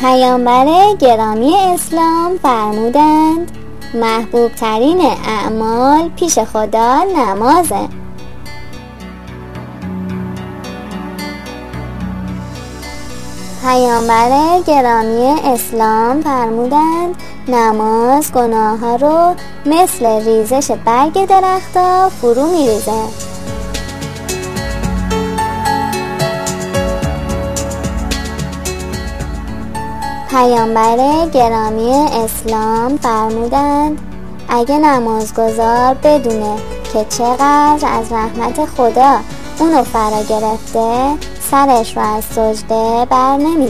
پیامبر گرامی اسلام فرمودند محبوب ترین اعمال پیش خدا نمازه. پیامبر گرامی اسلام فرمودند نماز گناه ها رو مثل ریزش برگ درختها فرو میریزه. پیامبر گرامی اسلام فرمودند اگه نمازگذار بدونه که چقدر از رحمت خدا اونو فرا گرفته سرش رو از سجده بر نمی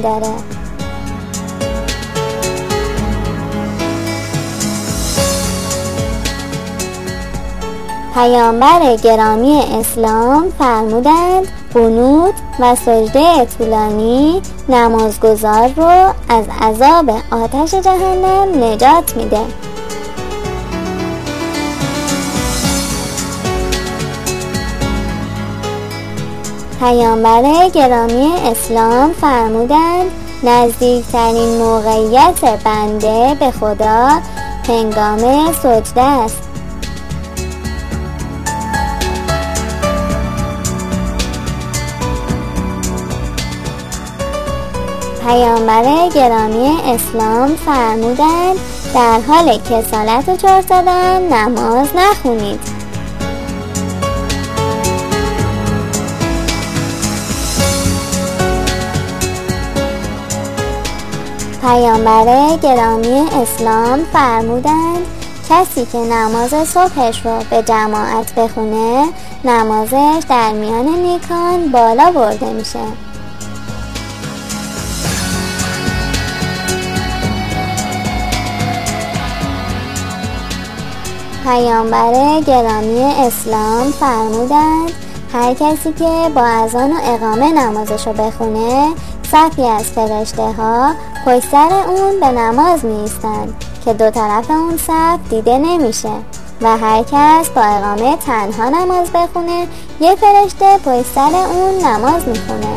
پیامبر گرامی اسلام فرمودند قنوت و سجده طولانی نمازگذار رو از عذاب آتش جهنم نجات میده. پیامبر گرامی اسلام فرمودند نزدیکترین موقعیت بنده به خدا هنگام سجده است. پیامبر گرامی اسلام فرمودند در حال کسالت و زدن نماز نخونید. پیامبر گرامی اسلام فرمودند کسی که نماز صبحش رو به جماعت بخونه نمازش در میان نیکان بالا برده میشه. پیامبر گرامی اسلام فرمودند هر کسی که با اذان و اقامه نمازش رو بخونه صفی از فرشته ها پشت سر اون به نماز میستند که دو طرف اون صف دیده نمیشه و هر کس با اقامه تنها نماز بخونه یه فرشته پشت سر اون نماز می‌خونه.